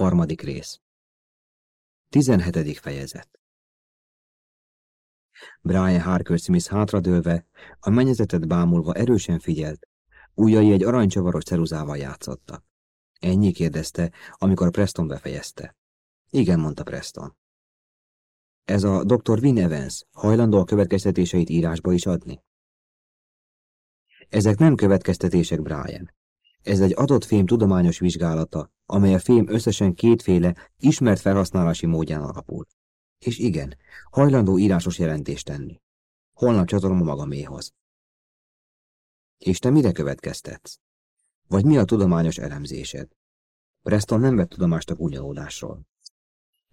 Harmadik rész. 17. fejezet. Brian Harker Smith hátradőlve, a mennyezetet bámulva erősen figyelt, ujjai egy aranycsavaros ceruzával játszottak. Ennyi kérdezte, amikor Preston befejezte. Igen, mondta Preston. Ez a dr. Win Evans hajlandó a következtetéseit írásba is adni? Ezek nem következtetések, Brian. Ez egy adott fém tudományos vizsgálata, amely a fém összesen kétféle, ismert felhasználási módján alapul. És igen, hajlandó írásos jelentést tenni. Holnap csatolom a magaméhoz. És te mire következtetsz? Vagy mi a tudományos elemzésed? Preston nem vett tudomást a kunyolódásról.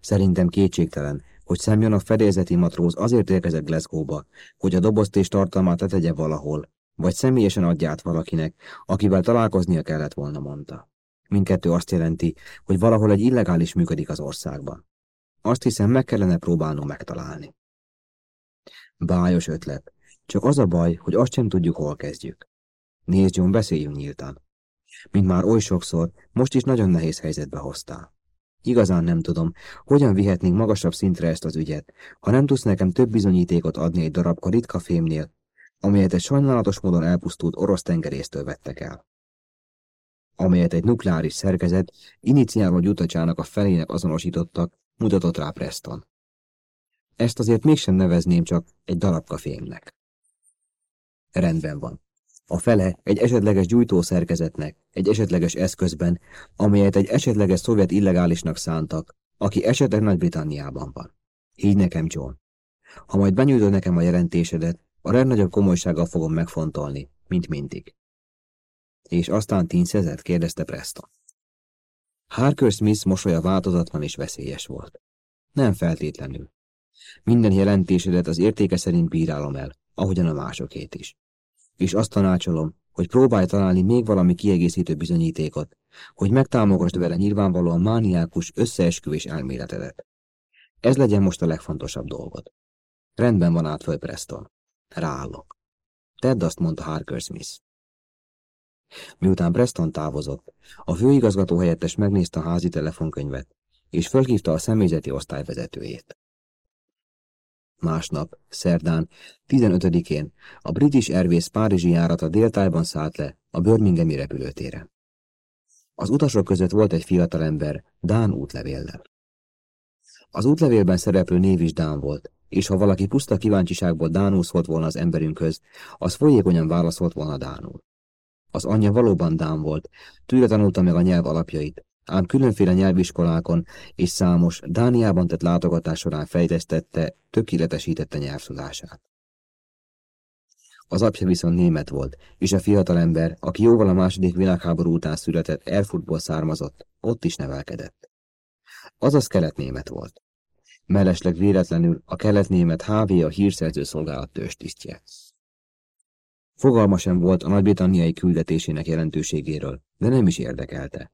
Szerintem kétségtelen, hogy Semyon a fedélzeti matróz azért érkezett Glasgow-ba, hogy a dobozt és tartalmát letegye valahol, vagy személyesen adja át valakinek, akivel találkoznia kellett volna, mondta. Mindkettő azt jelenti, hogy valahol egy illegális működik az országban. Azt hiszem, meg kellene próbálnunk megtalálni. Bájos ötlet. Csak az a baj, hogy azt sem tudjuk, hol kezdjük. Nézd, John, beszéljünk nyíltan. Mint már oly sokszor, most is nagyon nehéz helyzetbe hoztál. Igazán nem tudom, hogyan vihetnénk magasabb szintre ezt az ügyet, ha nem tudsz nekem több bizonyítékot adni egy darabka ritka fémnél, amelyet egy sajnálatos módon elpusztult orosz tengerésztől vettek el. Amelyet egy nukleáris szerkezet iniciáló gyutacsának a felének azonosítottak, mutatott rá Preston. Ezt azért mégsem nevezném csak egy darabka fémnek. Rendben van. A fele egy esetleges gyújtószerkezetnek, egy esetleges eszközben, amelyet egy esetleges szovjet illegálisnak szántak, aki esetleg Nagy-Britanniában van. Így nekem, John. Ha majd benyújtod nekem a jelentésedet, a legnagyobb komolysággal fogom megfontolni, mint mindig. És aztán tínszezet? kérdezte Preston. Harker Smith mosolya változatlan és veszélyes volt. Nem feltétlenül. Minden jelentésedet az értéke szerint bírálom el, ahogyan a másokét is. És azt tanácsolom, hogy próbálj találni még valami kiegészítő bizonyítékot, hogy megtámogasd vele nyilvánvalóan mániákus összeesküvés elméletedet. Ez legyen most a legfontosabb dolgod. Rendben van át föl, Preston. Ráállok. Tedd azt, mondta Harker Smith. Miután Preston távozott, a főigazgató helyettes megnézte a házi telefonkönyvet, és fölhívta a személyzeti osztályvezetőjét. Másnap, szerdán, 15-én a British Airways Párizsi járata déltájban szállt le a Birminghami repülőtéren. Az utasok között volt egy fiatalember, Dán útlevéllel. Az útlevélben szereplő név is Dán volt, és ha valaki puszta kíváncsiságból Dánul szólt volna az emberünkhöz, az folyékonyan válaszolt volna Dánul. Az anyja valóban Dán volt, tőle tanulta meg a nyelv alapjait, ám különféle nyelviskolákon és számos Dániában tett látogatás során fejtesztette, tökéletesítette nyelvtudását. Az apja viszont német volt, és a fiatalember, aki jóval a második világháború után született Erfurtból származott, ott is nevelkedett. Azaz kelet-német volt. Mellesleg véletlenül a kelet-német HV a hírszerző szolgálat tőstisztje. Fogalma sem volt a nagy-britanniai küldetésének jelentőségéről, de nem is érdekelte.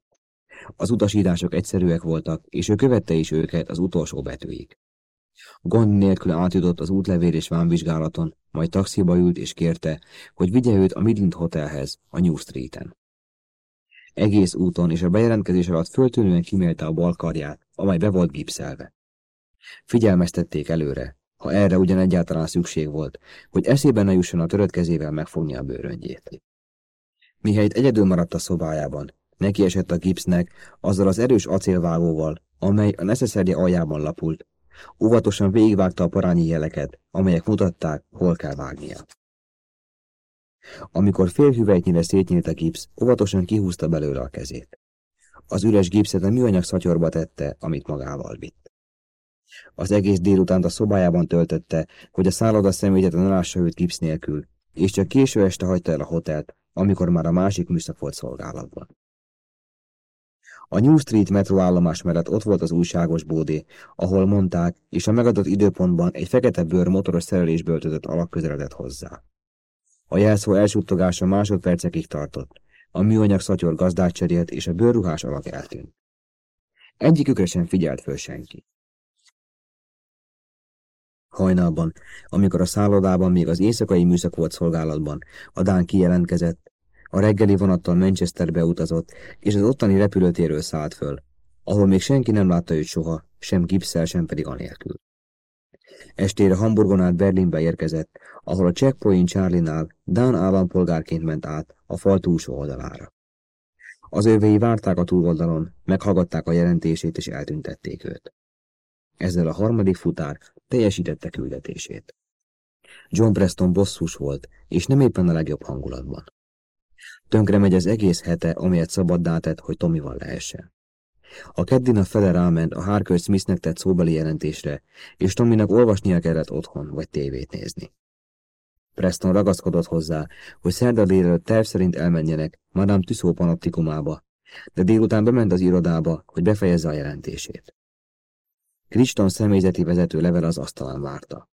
Az utasítások egyszerűek voltak, és ő követte is őket az utolsó betűig. Gond nélkül átjutott az útlevél és vámvizsgálaton, majd taxiba ült és kérte, hogy vigye őt a Midland Hotelhez, a New Street-en. Egész úton és a bejelentkezés alatt föltűnően kimélte a bal karját, amely be volt gipszelve. Figyelmeztették előre, ha erre ugyan egyáltalán szükség volt, hogy eszében ne jusson a törött kezével megfogni a bőröngyét. Mihelyt egyedül maradt a szobájában, neki esett a gipsznek azzal az erős acélvágóval, amely a neszeszerje aljában lapult. Óvatosan végigvágta a parányi jeleket, amelyek mutatták, hol kell vágnia. Amikor félhüvelytnyire szétnyílt a gipsz, óvatosan kihúzta belőle a kezét. Az üres gipszet a műanyag szatyorba tette, amit magával vitt. Az egész délutánt a szobájában töltötte, hogy a szálloda személyzete ne lássa őt gipsz nélkül, és csak késő este hagyta el a hotelt, amikor már a másik műszak volt szolgálatban. A New Street metroállomás mellett ott volt az újságos bódé, ahol mondták, és a megadott időpontban egy fekete bőr motoros szerelésből töltött alak közeledett hozzá. A jelszó elsuttogása másodpercekig tartott. A műanyag szatyor gazdát cserélt, és a bőrruhás alak eltűnt. Egyikükre sem figyelt föl senki. Hajnalban, amikor a szállodában még az éjszakai műszak volt szolgálatban, a Dán kijelentkezett, a reggeli vonattal Manchesterbe utazott, és az ottani repülőtérről szállt föl. ahol még senki nem látta őt soha, sem gipszel, sem pedig anélkül. Estére Hamburgon át Berlinbe érkezett, ahol a checkpoint Charlie-nál Dán állampolgárként ment át a fal túlsó oldalára. Az ővei várták a túloldalon, meghallgatták a jelentését és eltüntették őt. Ezzel a harmadik futár teljesítette küldetését. John Preston bosszús volt, és nem éppen a legjobb hangulatban. Tönkre megy az egész hete, amelyet szabaddá tett, hogy Tomival lehessen. A Keddina fele ráment a Harker Smithnek tett szóbeli jelentésre, és Tominak olvasnia kellett otthon, vagy tévét nézni. Preston ragaszkodott hozzá, hogy szerda délelőtt terv szerint elmenjenek Madame Tüszó panoptikumába, de délután bement az irodába, hogy befejezze a jelentését. Kriston személyzeti vezető level az asztalán várta.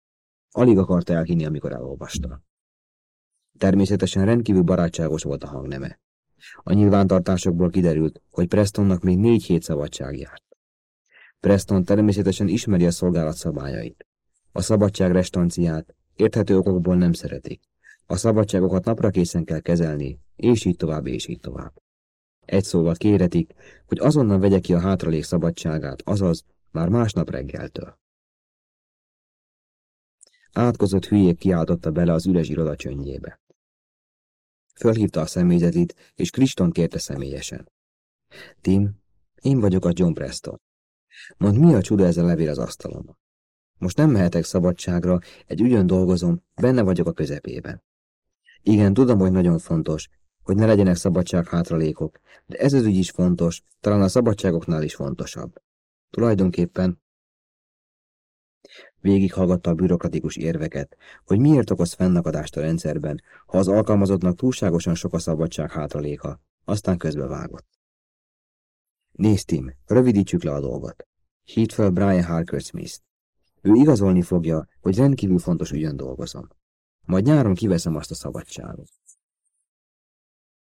Alig akarta elhinni, amikor elolvasta. Természetesen rendkívül barátságos volt a hangneme. A nyilvántartásokból kiderült, hogy Prestonnak még négy hét szabadság járt. Preston természetesen ismeri a szolgálat szabályait. A szabadság restanciát érthető okokból nem szeretik. A szabadságokat napra készen kell kezelni, és így tovább, és így tovább. Egy szóval kéretik, hogy azonnal vegye ki a hátralék szabadságát, azaz már másnap reggeltől. Átkozott hülyék kiáltotta bele az üres iroda csöndjébe. Fölhívta a személyzetit, és Kriston kérte személyesen. Tim, én vagyok a John Preston. Mondd, mi a csuda ez a levél az asztalomon? Most nem mehetek szabadságra, egy ügyön dolgozom, benne vagyok a közepében. Igen, tudom, hogy nagyon fontos, hogy ne legyenek szabadság hátralékok, de ez az ügy is fontos, talán a szabadságoknál is fontosabb. Tulajdonképpen Végighallgatta a bürokratikus érveket, hogy miért okoz fennakadást a rendszerben, ha az alkalmazottnak túlságosan sok a szabadság hátraléka, aztán közbevágott. Nézd, Tim, rövidítsük le a dolgot. Hívd fel Brian Harker Smith. Ő igazolni fogja, hogy rendkívül fontos ügyön dolgozom. Majd nyáron kiveszem azt a szabadságot.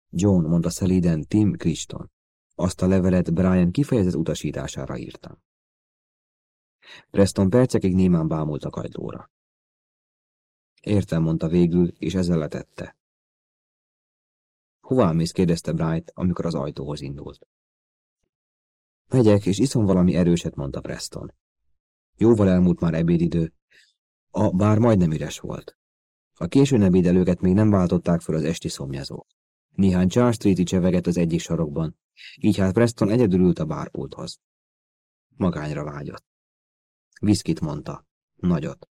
John, mondta szelíden Tim Kriston. Azt a levelet Brian kifejezett utasítására írtam. Preston percekig némán bámult a kajtóra. Értem, mondta végül, és ezzel letette. Hová mész? kérdezte Bright, amikor az ajtóhoz indult. Megyek, és iszom valami erőset, mondta Preston. Jóval elmúlt már ebédidő, a bár majdnem üres volt. A késő ebédelőket még nem váltották fel az esti szomjazók. Néhány Charles Street-i cseveget az egyik sarokban, így hát Preston egyedül ült a bárpulthoz. Magányra vágyott. Viszkit mondta. Nagyot.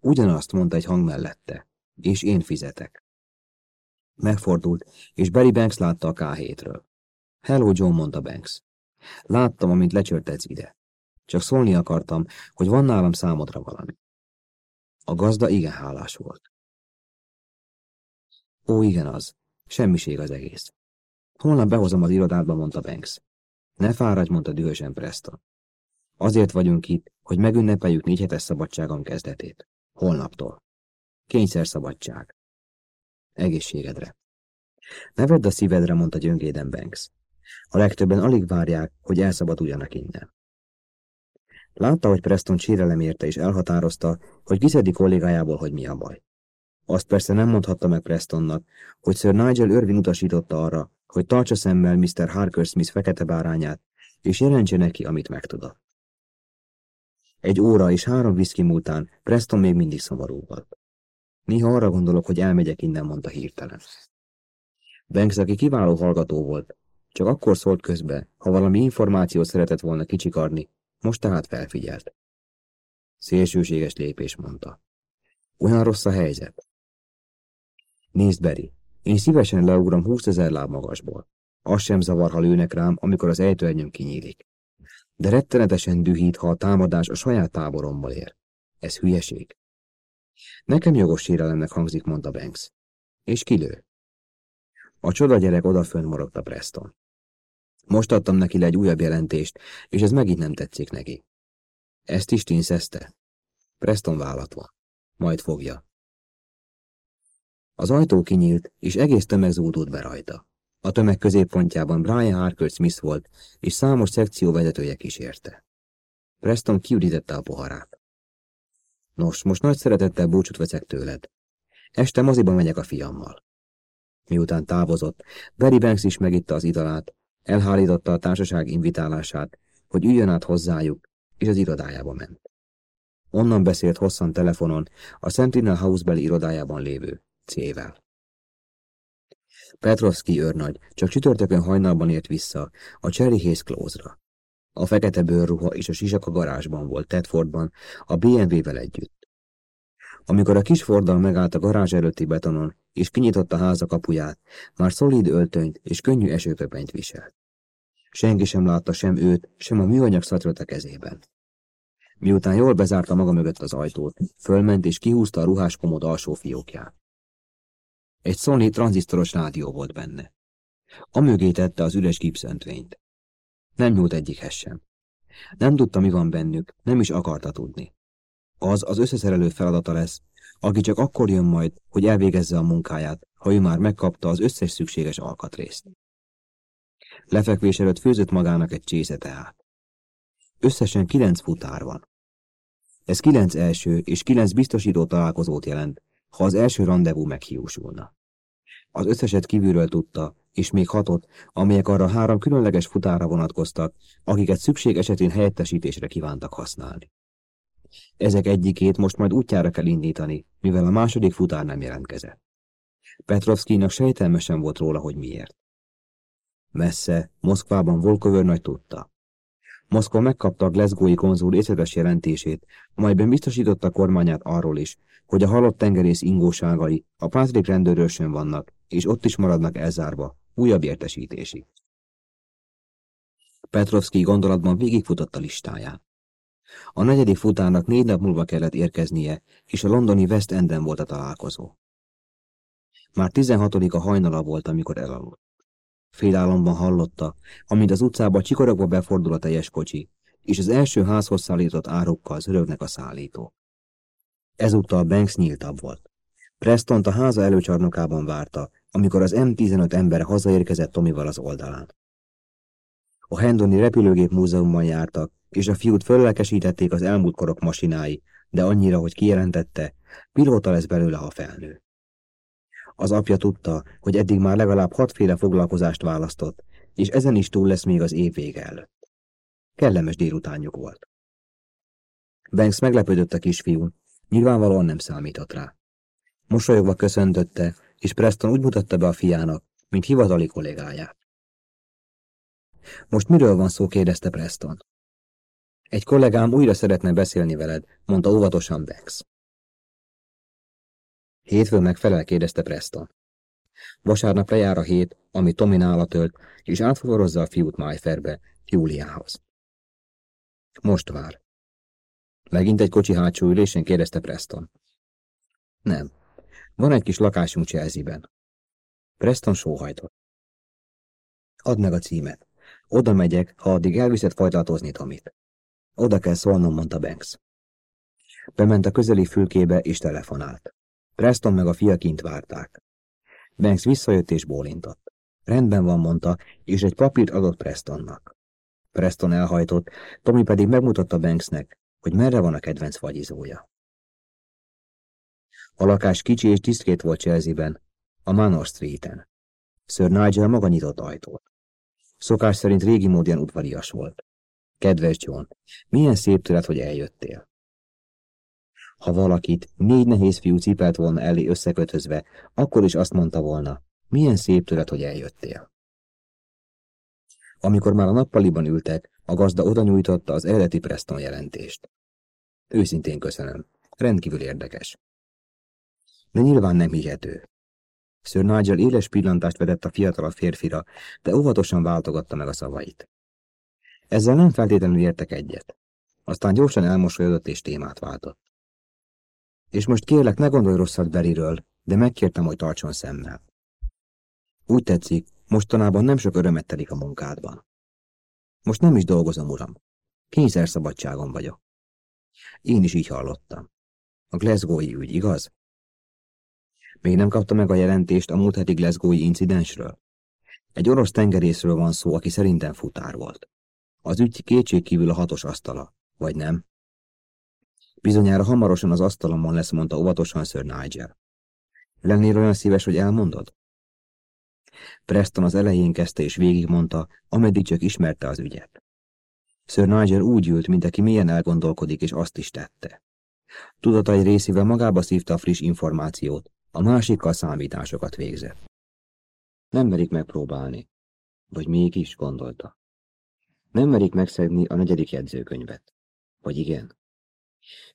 Ugyanazt mondta egy hang mellette. És én fizetek. Megfordult, és Barry Banks látta a K7-ről. Hello, John, mondta Banks. Láttam, amint lecsörtetsz ide. Csak szólni akartam, hogy van nálam számodra valami. A gazda igen hálás volt. Ó, igen az. Semmiség az egész. Holnap behozom az irodádba, mondta Banks. Ne fáradj, mondta dühösen Preston. Azért vagyunk itt, hogy megünnepeljük négy hetes szabadságom kezdetét. Holnaptól. Kényszer szabadság. Egészségedre. Ne vedd a szívedre, mondta gyöngéden Banks. A legtöbben alig várják, hogy elszabaduljanak innen. Látta, hogy Preston sérelem érte, és elhatározta, hogy kiszedi kollégájából, hogy mi a baj. Azt persze nem mondhatta meg Prestonnak, hogy Sir Nigel Irvin utasította arra, hogy tartsa szemmel Mr. Harker Smith fekete bárányát, és jelentse neki, amit megtudott. Egy óra és három viszki múltán Preston még mindig szomorú volt. Néha arra gondolok, hogy elmegyek innen, mondta hirtelen. Banks, aki kiváló hallgató volt, csak akkor szólt közbe, ha valami információt szeretett volna kicsikarni, most tehát felfigyelt. Szélsőséges lépés, mondta. Olyan rossz a helyzet. Nézd, Beri, én szívesen leugrom húszezer láb magasból. Az sem zavar, ha lőnek rám, amikor az ejtőernyőm kinyílik de rettenetesen dühít, ha a támadás a saját táboromból ér. Ez hülyeség. Nekem jogos sérelemnek hangzik, mondta Banks. És kilő. A csoda gyerek odafönn maradt a Preston. Most adtam neki le egy újabb jelentést, és ez megint nem tetszik neki. Ezt is tínszezte. Preston vállat van. Majd fogja. Az ajtó kinyílt, és egész tömeg zúdult be rajta. A tömeg középpontjában Brian Harker Smith volt, és számos szekció vezetője kísérte. Preston kiürítette a poharát. Nos, most nagy szeretettel búcsút veszek tőled. Este moziba megyek a fiammal. Miután távozott, Barry Banks is megitta az idalát, Elhárította a társaság invitálását, hogy üljön át hozzájuk, és az irodájába ment. Onnan beszélt hosszan telefonon a Sentinel House-beli irodájában lévő C-vel. Petrovski őrnagy csak csütörtökön hajnalban ért vissza a Cherry Hayes Close-ra. A fekete bőrruha és a sisak a garázsban volt Tedfordban, a BMW-vel együtt. Amikor a kis Forddal megállt a garázs előtti betonon, és kinyitotta a háza kapuját, már szolid öltönyt és könnyű esőköpenyt viselt. Senki sem látta sem őt, sem a műanyag szatrot a kezében. Miután jól bezárta maga mögött az ajtót, fölment és kihúzta a ruhás komod alsó fiókját. Egy Sony tranzisztoros rádió volt benne. A mögé tette az üres gipszöntvényt. Nem nyúlt egyikhez sem. Nem tudta, mi van bennük, nem is akarta tudni. Az az összeszerelő feladata lesz, aki csak akkor jön majd, hogy elvégezze a munkáját, ha ő már megkapta az összes szükséges alkatrészt. Lefekvés előtt főzött magának egy csésze tehát. Összesen kilenc futár van. Ez kilenc első és kilenc biztosító találkozót jelent, ha az első rendezvú meghiúsulna. Az összeset kívülről tudta, és még hatott, amelyek arra három különleges futára vonatkoztak, akiket szükség esetén helyettesítésre kívántak használni. Ezek egyikét most majd útjára kell indítani, mivel a második futár nem jelentkezett. Petrovszkinak sejtelmesen volt róla, hogy miért. Messze, Moszkvában Volkovör nagy tudta. Moszkva megkapta a Glasgow-i konzul részletes jelentését, amelyben biztosította kormányát arról is, hogy a halott tengerész ingóságai a Pátrik rendőrősön vannak, és ott is maradnak elzárva, újabb értesítésig. Petrovski gondolatban végigfutott a listáján. A negyedik futának négy nap múlva kellett érkeznie, és a londoni West Enden volt a találkozó. Már 16 a hajnala volt, amikor elaludt. Félálomban hallotta, amint az utcába csikorogva befordul a teljes kocsi, és az első házhoz szállított árukkal zörögnek a szállító. Ezúttal Banks nyíltabb volt. Preston a háza előcsarnokában várta, amikor az M15 ember hazaérkezett Tomival az oldalán. A Hendoni repülőgép múzeumban jártak, és a fiút föllelkesítették az elmúlt korok masinái, de annyira, hogy kijelentette, pilóta lesz belőle, ha felnő. Az apja tudta, hogy eddig már legalább hatféle foglalkozást választott, és ezen is túl lesz még az év vége előtt. Kellemes délutánjuk volt. Banks meglepődött a kisfiún, nyilvánvalóan nem számított rá. Mosolyogva köszöntötte, és Preston úgy mutatta be a fiának, mint hivatali kollégáját. Most miről van szó, kérdezte Preston. Egy kollégám újra szeretne beszélni veled, mondta óvatosan Banks. Hétfőn megfelel, kérdezte Preston. Vasárnap lejár a hét, ami Tomi nála tölt, és átfuvarozza a fiút Májferbe, Júliához. Most vár. Megint egy kocsi hátsó ülésen kérdezte Preston. Nem. Van egy kis lakásunk Chelsea-ben. Preston sóhajtott. Add meg a címet. Oda megyek, ha addig elviszed fajtlatozni Tomit. Oda kell szólnom, mondta Banks. Bement a közeli fülkébe és telefonált. Preston meg a fia kint várták. Banks visszajött és bólintott. Rendben van, mondta, és egy papírt adott Prestonnak. Preston elhajtott, Tommy pedig megmutatta Banksnek, hogy merre van a kedvenc fagyizója. A lakás kicsi és diszkrét volt Chelsea-ben, a Manor Street-en. Sir Nigel maga nyitott ajtót. Szokás szerint régi módján udvarias volt. Kedves John, milyen szép tőled, hogy eljöttél. Ha valakit négy nehéz fiú cipelt volna elé összekötözve, akkor is azt mondta volna, milyen szép tőled, hogy eljöttél. Amikor már a nappaliban ültek, a gazda oda nyújtotta az eredeti Preston jelentést. Őszintén köszönöm. Rendkívül érdekes. De nyilván nem hihető. Sir Nigel éles pillantást vedett a fiatal férfira, de óvatosan váltogatta meg a szavait. Ezzel nem feltétlenül értek egyet. Aztán gyorsan elmosolyodott és témát váltott. És most kérlek, ne gondolj rosszat Beriről, de megkértem, hogy tartson szemmel. Úgy tetszik, mostanában nem sok örömet telik a munkádban. Most nem is dolgozom, uram. Kényszerszabadságon vagyok. Én is így hallottam. A Glasgow-i ügy, igaz? Még nem kapta meg a jelentést a múlt heti Glasgow-i incidensről? Egy orosz tengerészről van szó, aki szerintem futár volt. Az ügy kétségkívül a hatos asztala, vagy nem? Bizonyára hamarosan az asztalomon lesz, mondta óvatosan Sir Nigel. Lennél olyan szíves, hogy elmondod? Preston az elején kezdte és végigmondta, ameddig csak ismerte az ügyet. Sir Nigel úgy ült, mint aki mélyen elgondolkodik, és azt is tette. Tudatai részével magába szívta a friss információt, a másikkal számításokat végzett. Nem merik megpróbálni. Vagy mégis, gondolta. Nem merik megszegni a negyedik jegyzőkönyvet. Vagy igen?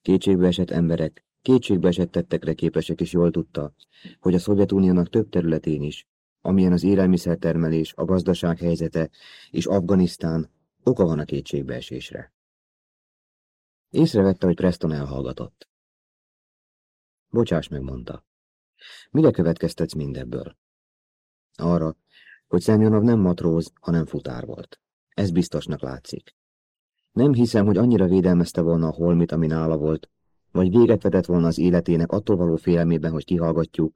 Kétségbe esett emberek, kétségbe esett tettekre képesek is jól tudta, hogy a Szovjetuniónak több területén is, amilyen az élelmiszertermelés, a gazdaság helyzete és Afganisztán, oka van a kétségbeesésre. Észrevette, hogy Preston elhallgatott. Bocsáss meg, mondta. Mire következtetsz mindebből? Arra, hogy Szemjonov nem matróz, hanem futár volt. Ez biztosnak látszik. Nem hiszem, hogy annyira védelmezte volna a holmit, ami nála volt, vagy véget vetett volna az életének attól való félelmében, hogy kihallgatjuk,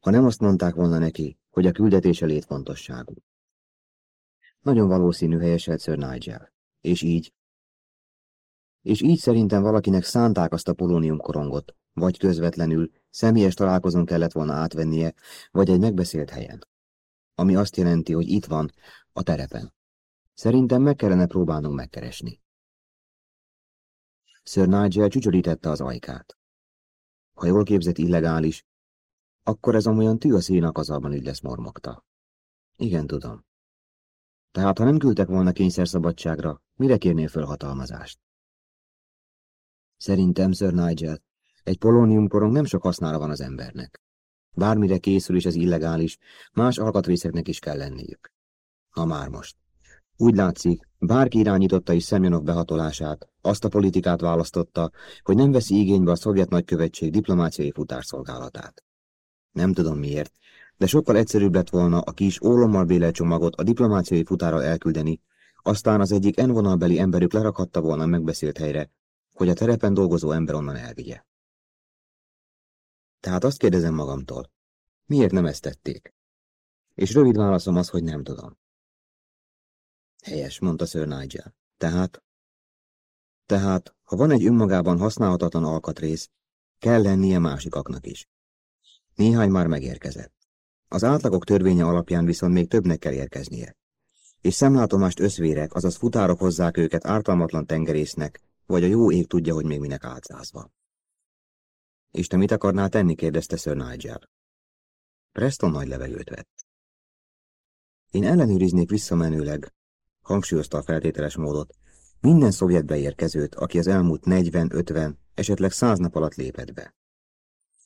ha nem azt mondták volna neki, hogy a küldetése létfontosságú. Nagyon valószínű helyeselt Sir Nigel. És így. És így szerintem valakinek szánták azt a polónium korongot, vagy közvetlenül, személyes találkozón kellett volna átvennie, vagy egy megbeszélt helyen. Ami azt jelenti, hogy itt van, a terepen. Szerintem meg kellene próbálnunk megkeresni. Sir Nigel csücsörítette az ajkát. Ha jól képzett illegális, akkor ez amolyan tű a színak azalban ügy lesz mormogta. Igen, tudom. Tehát ha nem küldtek volna kényszerszabadságra, mire kérnél fölhatalmazást? Szerintem, Sir Nigel, egy polóniumkorong nem sok hasznára van az embernek. Bármire készül is az illegális, más alkatrészeknek is kell lenniük. Ha már most. Úgy látszik, bárki irányította is Szemjonov behatolását, azt a politikát választotta, hogy nem veszi igénybe a szovjet nagykövetség diplomáciai futárszolgálatát. Nem tudom miért, de sokkal egyszerűbb lett volna a kis ólommal bélelt csomagot a diplomáciai futára elküldeni, aztán az egyik N-vonalbeli emberük lerakhatta volna megbeszélt helyre, hogy a terepen dolgozó ember onnan elvigye. Tehát azt kérdezem magamtól, miért nem ezt tették? És rövid válaszom az, hogy nem tudom. Helyes, mondta Sir Nigel. Tehát? Tehát, ha van egy önmagában használhatatlan alkatrész, kell lennie másikaknak is. Néhány már megérkezett. Az átlagok törvénye alapján viszont még többnek kell érkeznie. És szemlátomást összvérek, azaz futárok hozzák őket ártalmatlan tengerésznek, vagy a jó ég tudja, hogy még minek álcázva. És te mit akarnál tenni? kérdezte Sir Nigel. Preston nagy levegőt vett. Én ellenőriznék visszamenőleg, hangsúlyozta a feltételes módot, minden szovjet beérkezőt, aki az elmúlt 40-50, esetleg 100 nap alatt lépett be.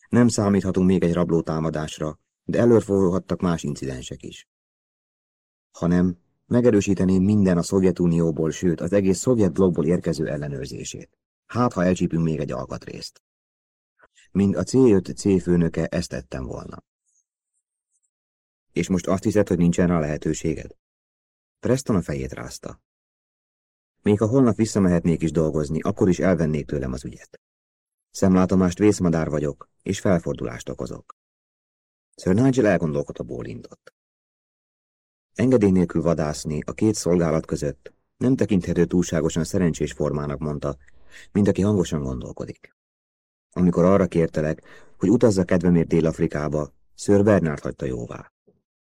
Nem számíthatunk még egy rablótámadásra, de előfordulhattak más incidensek is. Hanem megerősíteném minden a Szovjetunióból, sőt az egész szovjet blogból érkező ellenőrzését. Hát, ha elcsípünk még egy alkatrészt. Mind a C5 C főnöke ezt tettem volna. És most azt hiszed, hogy nincsen rá lehetőséged? Preston a fejét rázta. Még ha holnap visszamehetnék is dolgozni, akkor is elvennék tőlem az ügyet. Szemlátomást vészmadár vagyok, és felfordulást okozok. Sir Nigel elgondolkodva bólintott. Engedély nélkül vadászni a két szolgálat között nem tekinthető túlságosan szerencsés formának mondta, mint aki hangosan gondolkodik. Amikor arra kértelek, hogy utazza kedvemért Dél-Afrikába, Sir Bernard hagyta jóvá.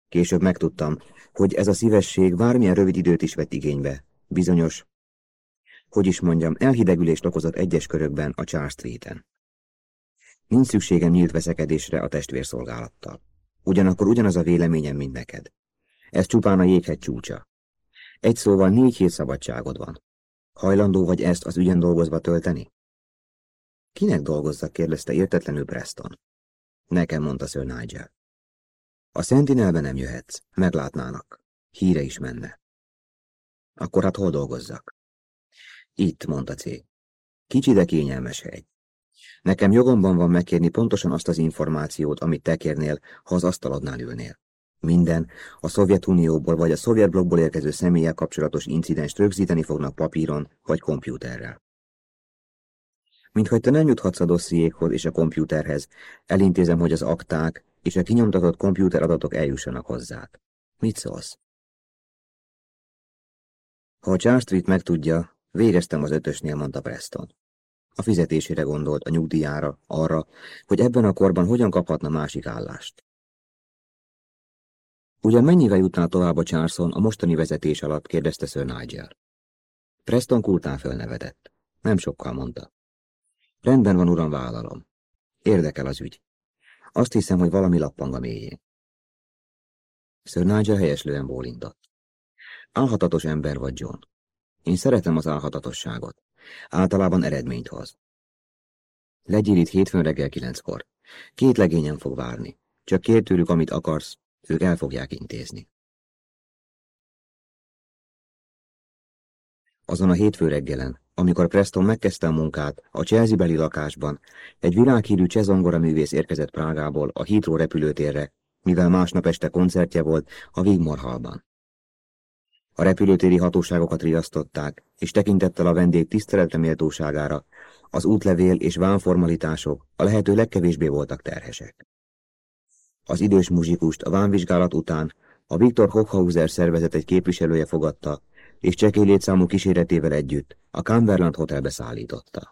Később megtudtam, hogy ez a szívesség bármilyen rövid időt is vett igénybe. Bizonyos, hogy is mondjam, elhidegülést okozott egyes körökben a Charles Street-en. Nincs szükségem nyílt veszekedésre a testvérszolgálattal. Ugyanakkor ugyanaz a véleményem, mint neked. Ez csupán a jéghegy csúcsa. Egy szóval négy hét szabadságod van. Hajlandó vagy ezt az ügyen dolgozva tölteni? Kinek dolgozzak? kérdezte értetlenül Preston. Nekem, mondta Sir Nigel. A Sentinelbe nem jöhetsz, meglátnának. Híre is menne. Akkor hát hol dolgozzak? Itt, mondta C. Kicsi, de kényelmes hely. Nekem jogomban van megkérni pontosan azt az információt, amit te kérnél, ha az asztalodnál ülnél. Minden, a Szovjetunióból vagy a szovjet blokkból érkező személlyel kapcsolatos incidens rögzíteni fognak papíron vagy kompjúterrel. Minthogy te nem juthatsz a dossziékhoz és a kompjúterhez, elintézem, hogy az akták és a kinyomtatott kompjúteradatok eljussanak hozzád. Mit szólsz? Ha a Charles Street megtudja, végeztem az ötösnél, mondta Preston. A fizetésére gondolt, a nyugdíjára, arra, hogy ebben a korban hogyan kaphatna másik állást. Ugyan mennyivel jutná tovább a Charleston a mostani vezetés alatt, kérdezte Sir Nigel. Preston kultán fölnevedett. Nem sokkal mondta. Rendben van, uram, vállalom. Érdekel az ügy. Azt hiszem, hogy valami lappang a mélyén. Sir Nigel helyeslően bólintott. Álhatatos ember vagy, John. Én szeretem az álhatatosságot. Általában eredményt hoz. Legyél itt hétfőn reggel kilenckor. Két legényen fog várni. Csak kér tőlük, amit akarsz, ők el fogják intézni. Azon a hétfő reggelen, amikor Preston megkezdte a munkát a Chelsea-beli lakásban, egy világhírű csezongora művész érkezett Prágából a Heathrow repülőtérre, mivel másnap este koncertje volt a Wigmore A repülőtéri hatóságokat riasztották, és tekintettel a vendég tiszteletre méltóságára, az útlevél és vámformalitások a lehető legkevésbé voltak terhesek. Az idős muzsikust a vámvizsgálat után a Viktor Hochhauser szervezet egy képviselője fogadta, és csekély létszámú kíséretével együtt a Cumberland Hotelbe szállította.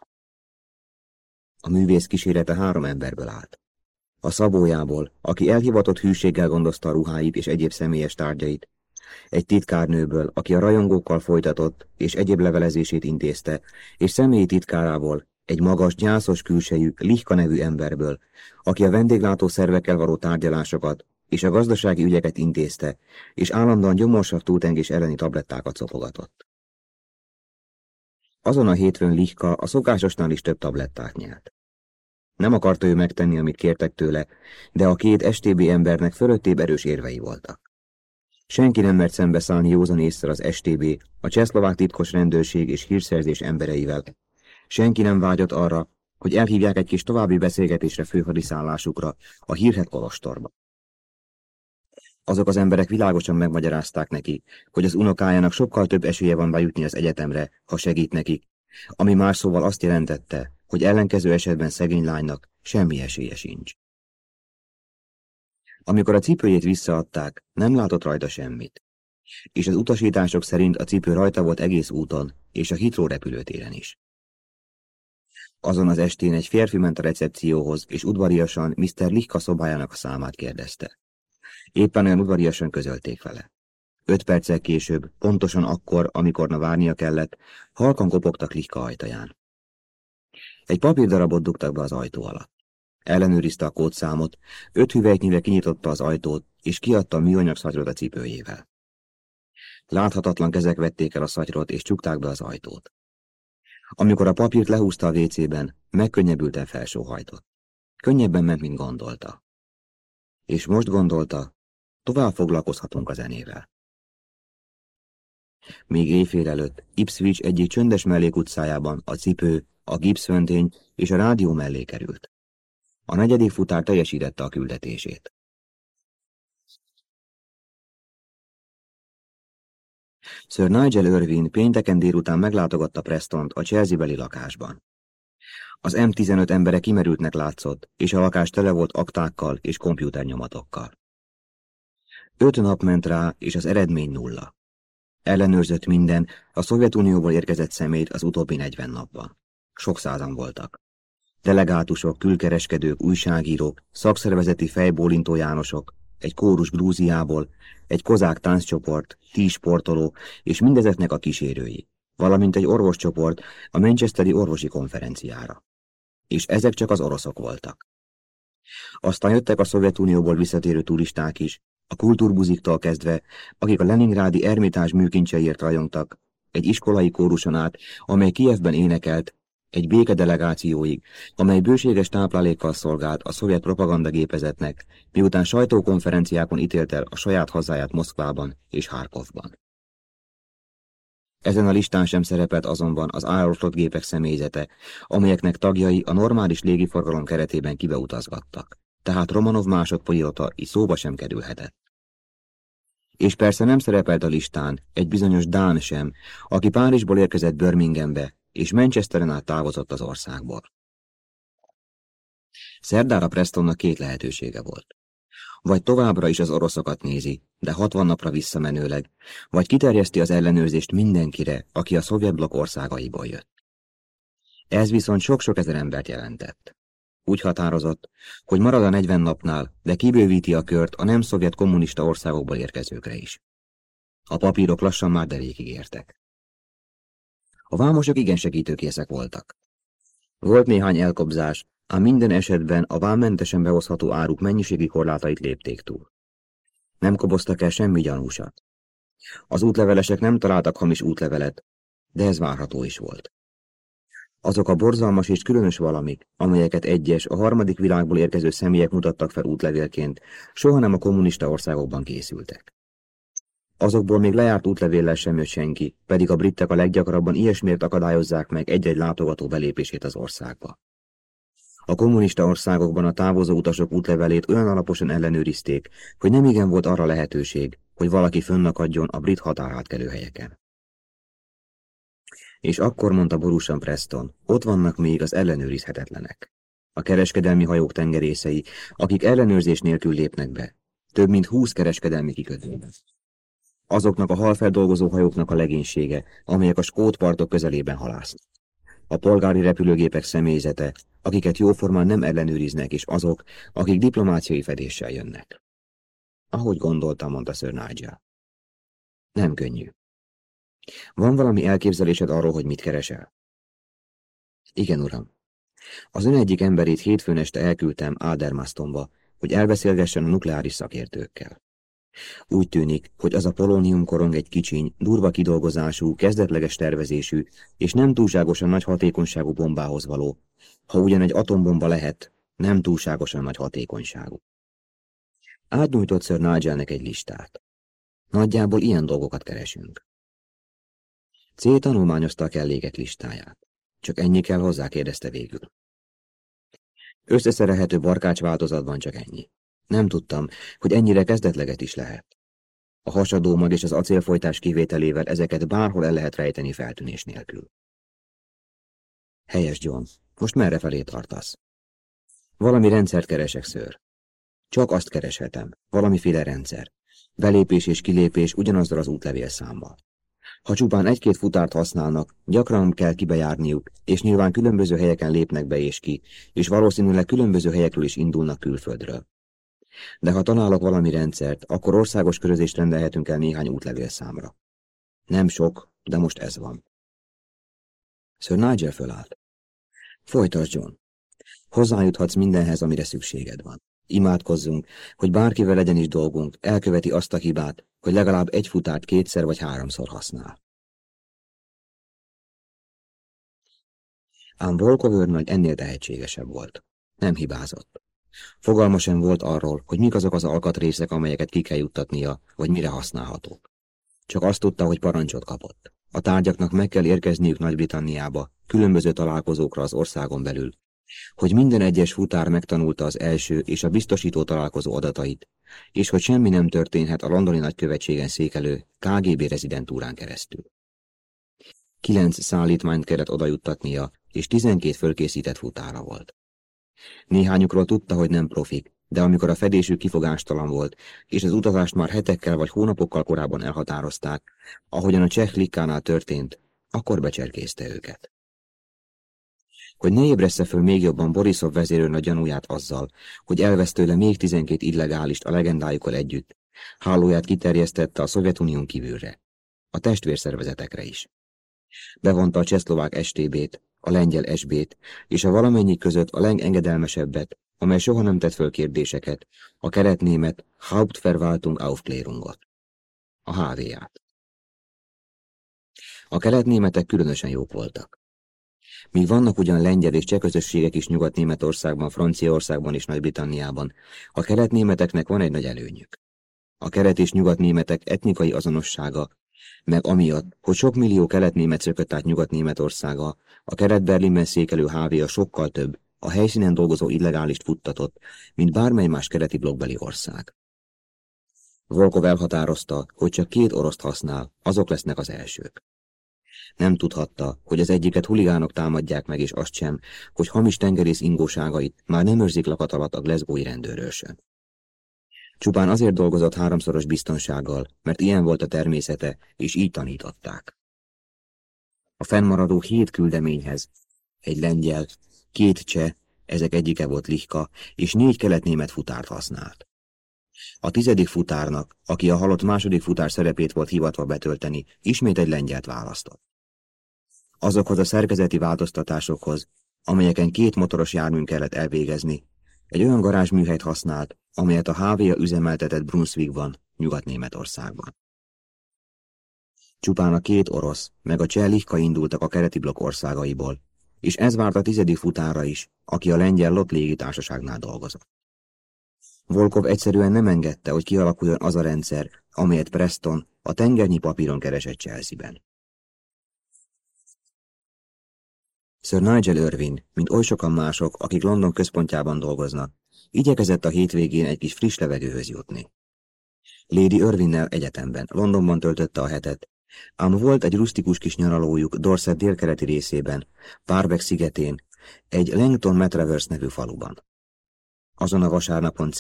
A művész kísérete három emberből állt. A szabójából, aki elhivatott hűséggel gondozta a ruháit és egyéb személyes tárgyait, egy titkárnőből, aki a rajongókkal folytatott és egyéb levelezését intézte, és személyi titkárából, egy magas, gyászos külsejű, Lihka nevű emberből, aki a vendéglátó szervekkel való tárgyalásokat és a gazdasági ügyeket intézte, és állandóan gyomorsav túltengés elleni tablettákat szopogatott. Azon a hétfőn Lihka a szokásosnál is több tablettát nyelt. Nem akarta ő megtenni, amit kértek tőle, de a két STB embernek fölöttébb erős érvei voltak. Senki nem mert szembeszállni józan észre az STB, a csehszlovák titkos rendőrség és hírszerzés embereivel. Senki nem vágyott arra, hogy elhívják egy kis további beszélgetésre főhadiszállásukra, a hírhet kolostorba. Azok az emberek világosan megmagyarázták neki, hogy az unokájának sokkal több esélye van bejutni az egyetemre, ha segít nekik, ami más szóval azt jelentette, hogy ellenkező esetben szegény lánynak semmi esélye sincs. Amikor a cipőjét visszaadták, nem látott rajta semmit. És az utasítások szerint a cipő rajta volt egész úton, és a Hitró repülőtéren is. Azon az estén egy férfi ment a recepcióhoz, és udvariasan Mr. Lichka szobájának a számát kérdezte. Éppen olyan udvariasan közölték vele. Öt perccel később, pontosan akkor, amikor na várnia kellett, halkan kopogtak Lichka ajtaján. Egy papírdarabot dugtak be az ajtó alatt. Ellenőrizte a kódszámot, öt hüvelyknyire kinyitotta az ajtót, és kiadta a műanyag szatyrot a cipőjével. Láthatatlan kezek vették el a szatyrot, és csukták be az ajtót. Amikor a papírt lehúzta a vécében, megkönnyebbülten felsóhajtott. Könnyebben ment, mint gondolta. És most gondolta, tovább foglalkozhatunk a zenével. Még éjfél előtt Ipswich egyik csöndes mellékutcájában a cipő, a gipszföntény és a rádió mellé került. A negyedik futár teljesítette a küldetését. Sir Nigel Irvin pénteken délután meglátogatta Prestont a Chelsea-beli lakásban. Az M15 embere kimerültnek látszott, és a lakás tele volt aktákkal és kompjúternyomatokkal. Öt nap ment rá, és az eredmény nulla. Ellenőrzött minden, a Szovjetunióból érkezett szemét az utóbbi 40 napban. Sok százan voltak. Delegátusok, külkereskedők, újságírók, szakszervezeti fejbólintó Jánosok, egy kórus Grúziából, egy kozák tánccsoport, tíz sportoló és mindezeknek a kísérői, valamint egy orvoscsoport a Manchesteri orvosi konferenciára. És ezek csak az oroszok voltak. Aztán jöttek a Szovjetunióból visszatérő turisták is, a kultúrbuziktól kezdve, akik a Leningrádi Ermitás műkincseiért rajongtak, egy iskolai kóruson át, amely Kievben énekelt, egy békedelegációig, amely bőséges táplálékkal szolgált a szovjet propagandagépezetnek, miután sajtókonferenciákon ítélt el a saját hazáját Moszkvában és Harkovban. Ezen a listán sem szerepelt azonban az Aeroflot gépek személyzete, amelyeknek tagjai a normális légiforgalom keretében kibeutazgattak, tehát Romanov másodpilota is szóba sem kerülhetett. És persze nem szerepelt a listán egy bizonyos Dán sem, aki Párizsból érkezett Birminghambe, és Manchesteren át távozott az országból. Szerdára Prestonnak két lehetősége volt. Vagy továbbra is az oroszokat nézi, de 60 napra visszamenőleg, vagy kiterjeszti az ellenőrzést mindenkire, aki a szovjet blokk országaiból jött. Ez viszont sok-sok ezer embert jelentett. Úgy határozott, hogy marad a 40 napnál, de kibővíti a kört a nem szovjet kommunista országokból érkezőkre is. A papírok lassan már derékig értek. A vámosok igen segítőkészek voltak. Volt néhány elkobzás, ám minden esetben a vámmentesen behozható áruk mennyiségi korlátait lépték túl. Nem koboztak el semmi gyanúsat. Az útlevelesek nem találtak hamis útlevelet, de ez várható is volt. Azok a borzalmas és különös valamik, amelyeket egyes, a harmadik világból érkező személyek mutattak fel útlevélként, soha nem a kommunista országokban készültek. Azokból még lejárt útlevéllel sem jött senki, pedig a britek a leggyakrabban ilyesmiért akadályozzák meg egy-egy látogató belépését az országba. A kommunista országokban a távozó utasok útlevelét olyan alaposan ellenőrizték, hogy nem igen volt arra lehetőség, hogy valaki fönnakadjon a brit határátkelő helyeken. És akkor mondta borúsan Preston, ott vannak még az ellenőrizhetetlenek. A kereskedelmi hajók tengerészei, akik ellenőrzés nélkül lépnek be. Több mint húsz kereskedelmi kikötőben. Azoknak a halfeldolgozó hajóknak a legénysége, amelyek a skót partok közelében halásznak. A polgári repülőgépek személyzete, akiket jóformán nem ellenőriznek, és azok, akik diplomáciai fedéssel jönnek. Ahogy gondoltam, mondta Sir Nigel. Nem könnyű. Van valami elképzelésed arról, hogy mit keresel? Igen, uram. Az ön egyik emberét hétfőn este elküldtem Aldermastonba, hogy elbeszélgessen a nukleáris szakértőkkel. Úgy tűnik, hogy az a polónium korong egy kicsiny, durva kidolgozású, kezdetleges tervezésű és nem túlságosan nagy hatékonyságú bombához való, ha ugyan egy atombomba lehet, nem túlságosan nagy hatékonyságú. Átnyújtott Sir Nigelnek egy listát. Nagyjából ilyen dolgokat keresünk. C. tanulmányozta a kellékek listáját. Csak ennyi kell hozzá, kérdezte végül. Összeszerelhető barkács változatban csak ennyi. Nem tudtam, hogy ennyire kezdetleget is lehet. A hasadó mag és az acélfolytás kivételével ezeket bárhol el lehet rejteni feltűnés nélkül. Helyes, John. Most merre felé tartasz? Valami rendszert keresek, ször. Csak azt kereshetem. Valamiféle rendszer. Belépés és kilépés ugyanazzal az útlevélszámmal. Ha csupán egy-két futárt használnak, gyakran kell kibejárniuk, és nyilván különböző helyeken lépnek be és ki, és valószínűleg különböző helyekről is indulnak külföldről. De ha találok valami rendszert, akkor országos körözést rendelhetünk el néhány útlevélszámra. Nem sok, de most ez van. Sir Nigel fölállt. Folytasd, John. Hozzájuthatsz mindenhez, amire szükséged van. Imádkozzunk, hogy bárkivel legyen is dolgunk, elköveti azt a hibát, hogy legalább egy futárt kétszer vagy háromszor használ. Ám Volkovőr nagy ennél tehetségesebb volt. Nem hibázott. Fogalma sem volt arról, hogy mik azok az alkatrészek, amelyeket ki kell juttatnia, vagy mire használhatók. Csak azt tudta, hogy parancsot kapott. A tárgyaknak meg kell érkezniük Nagy-Britanniába, különböző találkozókra az országon belül, hogy minden egyes futár megtanulta az első és a biztosító találkozó adatait, és hogy semmi nem történhet a londoni nagykövetségen székelő KGB rezidentúrán keresztül. Kilenc szállítmányt kellett odajuttatnia, és tizenkét fölkészített futára volt. Néhányukról tudta, hogy nem profik, de amikor a fedésük kifogástalan volt, és az utazást már hetekkel vagy hónapokkal korábban elhatározták, ahogyan a cseh történt, akkor becserkészte őket. Hogy ne ébressze föl még jobban Borisov vezérőn a gyanúját azzal, hogy elvesz tőle még tizenkét illegálist a legendájukkal együtt, hálóját kiterjesztette a Szovjetunión kívülre, a testvérszervezetekre is. Bevonta a csehszlovák STB-t, a lengyel SB-t, és a valamennyi között a legengedelmesebbet, amely soha nem tett föl kérdéseket, a keretnémet Hauptverwaltung Aufklärungot, a HV-ját. A keletnémetek különösen jók voltak. Míg vannak ugyan lengyel és cseh közösségek is Nyugat-Németországban, Franciaországban és Nagy-Britanniában, a keletnémeteknek van egy nagy előnyük. A keret és nyugatnémetek etnikai azonossága meg amiatt, hogy sok millió keletnémet szökött át Nyugat-Németországa, a keret-Berlinben székelő HV a sokkal több, a helyszínen dolgozó illegálist futtatott, mint bármely más kereti blokkbeli ország. Volkov elhatározta, hogy csak két oroszt használ, azok lesznek az elsők. Nem tudhatta, hogy az egyiket huligánok támadják meg, és azt sem, hogy hamis tengerész ingóságait már nem őrzik lakat alatt a glezgói rendőrősön. Csupán azért dolgozott háromszoros biztonsággal, mert ilyen volt a természete, és így tanították. A fennmaradó hét küldeményhez, egy lengyel, két cseh ezek egyike volt Lihka, és négy keletnémet futárt használt. A tizedik futárnak, aki a halott második futár szerepét volt hivatva betölteni, ismét egy lengyelt választott. Azokhoz a szerkezeti változtatásokhoz, amelyeken két motoros járműn kellett elvégezni, egy olyan garázsműhelyt használt, amelyet a HVA üzemeltetett Brunswickban, Nyugat-Németországban. Csupán a két orosz, meg a cseh Lihka indultak a kereti blokk országaiból, és ez várt a tizedik futára is, aki a lengyel Lott légitársaságnál dolgozott. Volkov egyszerűen nem engedte, hogy kialakuljon az a rendszer, amelyet Preston a tengernyi papíron keresett Chelsea-ben. Sir Nigel Irvin, mint oly sokan mások, akik London központjában dolgoznak, igyekezett a hétvégén egy kis friss levegőhöz jutni. Lady Irvinnel egyetemben, Londonban töltötte a hetet, ám volt egy rustikus kis nyaralójuk Dorset délkeleti részében, Parbeck szigetén, egy Langton Metravers nevű faluban. Azon a vasárnapon C.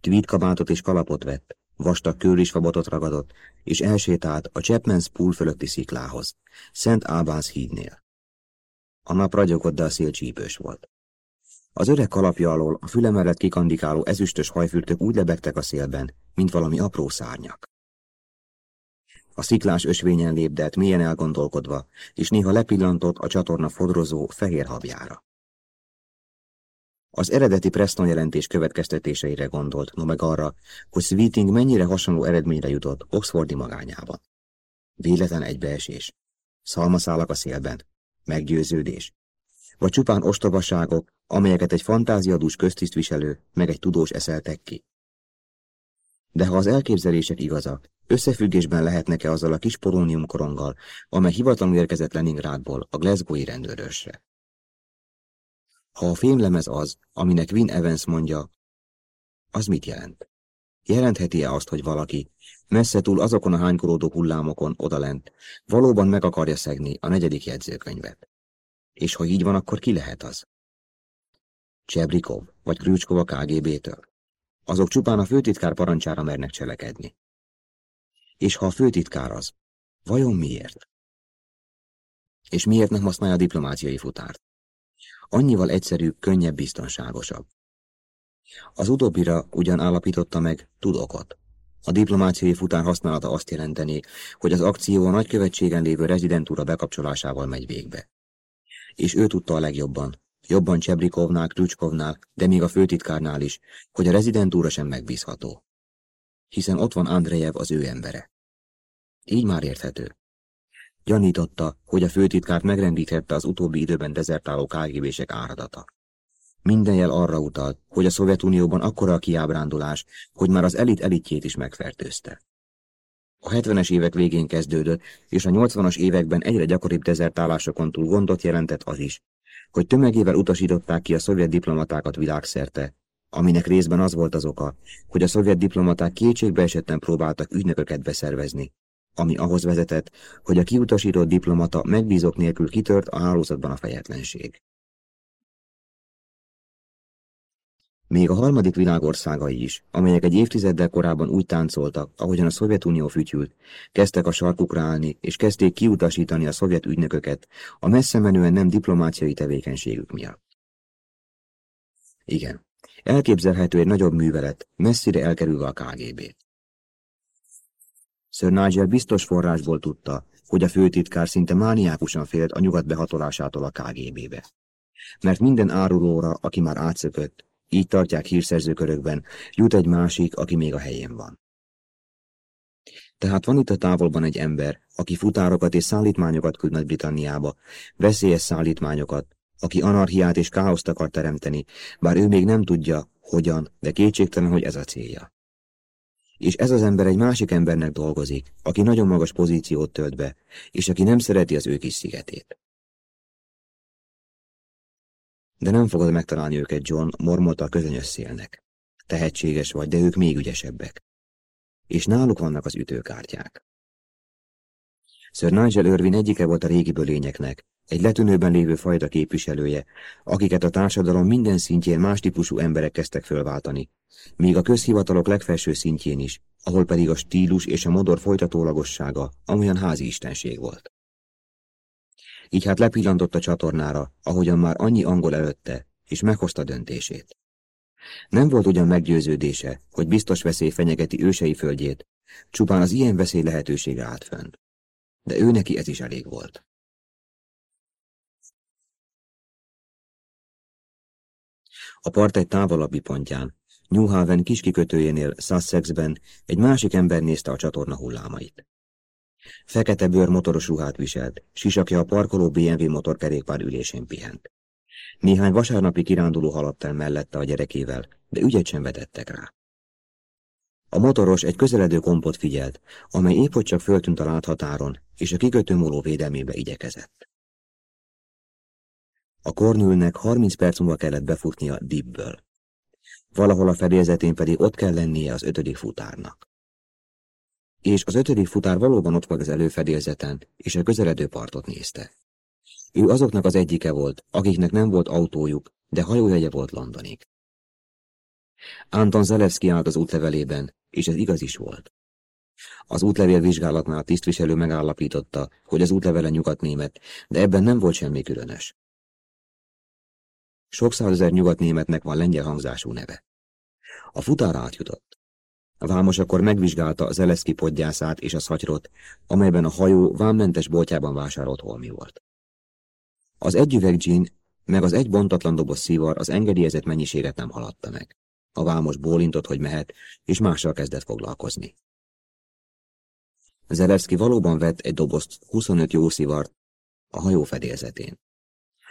tweedkabátot és kalapot vett, vastag kőrisfabotot ragadott, és elsétált a Chapman's Pool fölötti sziklához, Szent Albans hídnél. A nap ragyogott, de a szél csípős volt. Az öreg kalapja alól a füle mellett kikandikáló ezüstös hajfürtök úgy lebegtek a szélben, mint valami apró szárnyak. A sziklás ösvényen lépdelt, mélyen elgondolkodva, és néha lepillantott a csatorna fodrozó fehér habjára. Az eredeti Preston jelentés következtetéseire gondolt, no meg arra, hogy Sweeting mennyire hasonló eredményre jutott Oxfordi magányában. Véletlen egybeesés. Szalmaszálak a szélben. Meggyőződés. Vagy csupán ostobaságok, amelyeket egy fantáziadús köztisztviselő meg egy tudós eszeltek ki. De ha az elképzelések igazak, összefüggésben lehetnek-e azzal a kis polónium koronggal, amely hivatlanul érkezett Leningrádból a Glasgow-i rendőrösre? Ha a fémlemez az, aminek Win Evans mondja, az mit jelent? Jelentheti-e azt, hogy valaki, messze túl azokon a hánykoródó hullámokon odalent, valóban meg akarja szegni a negyedik jegyzőkönyvet? És ha így van, akkor ki lehet az? Csebrikov vagy Krücskov a KGB-től? Azok csupán a főtitkár parancsára mernek cselekedni. És ha a főtitkár az, vajon miért? És miért nem használja a diplomáciai futárt? Annyival egyszerűbb, könnyebb, biztonságosabb. Az utóbbira ugyan állapította meg, tud okot. A diplomáciai futár használata azt jelenteni, hogy az akció a nagykövetségen lévő rezidentúra bekapcsolásával megy végbe. És ő tudta a legjobban, jobban Csebrikovnál, Krucskovnál, de még a főtitkárnál is, hogy a rezidentúra sem megbízható. Hiszen ott van Andrejev az ő embere. Így már érthető. Gyanította, hogy a főtitkárt megrendíthette az utóbbi időben dezertáló KGB-sek áradata. Minden jel arra utalt, hogy a Szovjetunióban akkora a kiábrándulás, hogy már az elit elitjét is megfertőzte. A 70-es évek végén kezdődött, és a 80-as években egyre gyakoribb dezertálásokon túl gondot jelentett az is, hogy tömegével utasították ki a szovjet diplomatákat világszerte, aminek részben az volt az oka, hogy a szovjet diplomaták kétségbe esetten próbáltak ügynököket beszervezni, ami ahhoz vezetett, hogy a kiutasított diplomata megbízok nélkül kitört a hálózatban a fejetlenség. Még a harmadik világországai is, amelyek egy évtizeddel korábban úgy táncoltak, ahogyan a Szovjetunió fütyült, kezdtek a sarkukra állni, és kezdték kiutasítani a szovjet ügynököket a messze menően nem diplomáciai tevékenységük miatt. Igen, elképzelhető egy nagyobb művelet, messzire elkerülve a KGB-t. Sir Nigel biztos forrásból tudta, hogy a főtitkár szinte mániákusan félt a nyugat behatolásától a KGB-be. Mert minden árulóra, aki már átszökött, így tartják hírszerzőkörökben, jut egy másik, aki még a helyén van. Tehát van itt a távolban egy ember, aki futárokat és szállítmányokat küld Nagy-Britanniába, veszélyes szállítmányokat, aki anarchiát és káoszt akar teremteni, bár ő még nem tudja, hogyan, de kétségtelen, hogy ez a célja és ez az ember egy másik embernek dolgozik, aki nagyon magas pozíciót tölt be, és aki nem szereti az ő kis szigetét. De nem fogod megtalálni őket, John, mormolta a közönyös szélnek. Tehetséges vagy, de ők még ügyesebbek. És náluk vannak az ütőkártyák. Sir Nigel Irvin egyike volt a régi bölényeknek, egy letűnőben lévő fajta képviselője, akiket a társadalom minden szintjén más típusú emberek kezdtek fölváltani, míg a közhivatalok legfelső szintjén is, ahol pedig a stílus és a modor folytatólagossága amolyan házi istenség volt. Így hát lepillantott a csatornára, ahogyan már annyi angol előtte, és meghozta döntését. Nem volt ugyan meggyőződése, hogy biztos veszély fenyegeti ősei földjét, csupán az ilyen veszély lehetősége állt fönn. De ő neki ez is elég volt. A part egy távolabbi pontján, Newhaven kis kikötőjénél Sussexben egy másik ember nézte a csatorna hullámait. Fekete bőr motoros ruhát viselt, sisakja a parkoló BMW motorkerékpár ülésén pihent. Néhány vasárnapi kiránduló haladt el mellette a gyerekével, de ügyet sem vetettek rá. A motoros egy közeledő kompot figyelt, amely épp hogy csak föltűnt a láthatáron, és a kikötő múló védelmébe igyekezett. A kornülnek 30 perc múlva kellett befutnia Dibből. Valahol a fedélzetén pedig ott kell lennie az ötödik futárnak. És az ötödik futár valóban ott volt az előfedélzeten, és a közeledő partot nézte. Ő azoknak az egyike volt, akiknek nem volt autójuk, de hajójegye volt Londonig. Anton Zalewski állt az útlevelében, és ez igaz is volt. Az útlevél vizsgálatnál a tisztviselő megállapította, hogy az útlevele nyugatnémet, de ebben nem volt semmi különös. Sok százezer nyugatnémetnek van lengyel hangzású neve. A futár átjutott. Vámos akkor megvizsgálta az Eleszki podgyászát és a szatyrot, amelyben a hajó vámmentes boltjában vásárolt holmi volt. Az egy üveg gin, meg az egy bontatlan doboz szívar az engedélyezett mennyiséget nem haladta meg. A vámos bólintott, hogy mehet, és mással kezdett foglalkozni. Zelevski valóban vett egy dobozt 25 jó szivart a hajó fedélzetén.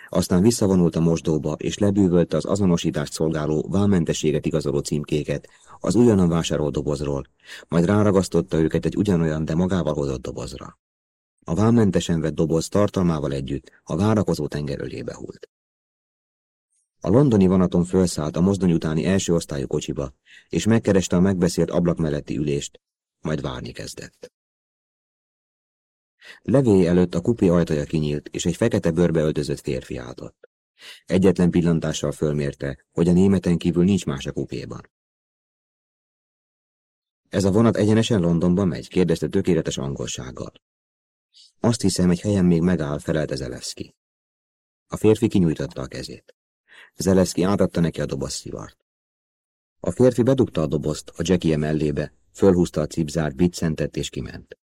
Aztán visszavonult a mosdóba, és lebűvölte az azonosítást szolgáló vámmentességet igazoló címkéket az ugyanan vásárolt dobozról, majd ráragasztotta őket egy ugyanolyan, de magával hozott dobozra. A vámmentesen vett doboz tartalmával együtt a várakozó tenger ölébe hult. A londoni vonaton felszállt a mozdony utáni első osztályú kocsiba, és megkereste a megbeszélt ablak melletti ülést, majd várni kezdett. Levély előtt a kupi ajtaja kinyílt, és egy fekete bőrbe öltözött férfi álltott. Egyetlen pillantással fölmérte, hogy a németen kívül nincs más a kupéban. Ez a vonat egyenesen Londonba megy? kérdezte tökéletes angolsággal. Azt hiszem, egy helyen még megáll, felelte Zelevski. A férfi kinyújtotta a kezét. Zelevski átadta neki a doboz szivart. A férfi bedugta a dobozt a Jackie mellébe, fölhúzta a cipzárt, biccentett és kiment.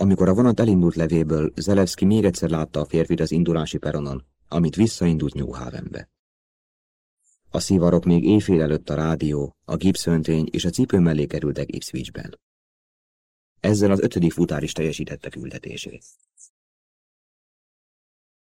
Amikor a vonat elindult levéből, Zelevski még egyszer látta a férfit az indulási peronon, amit visszaindult Newhavenbe. A szivarok még éjfél előtt a rádió, a gipszöntény és a cipő mellé kerültek Ipswichben. Ezzel az ötödik futár is teljesítette küldetését.